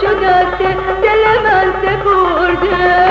شدسته دل من سپرده.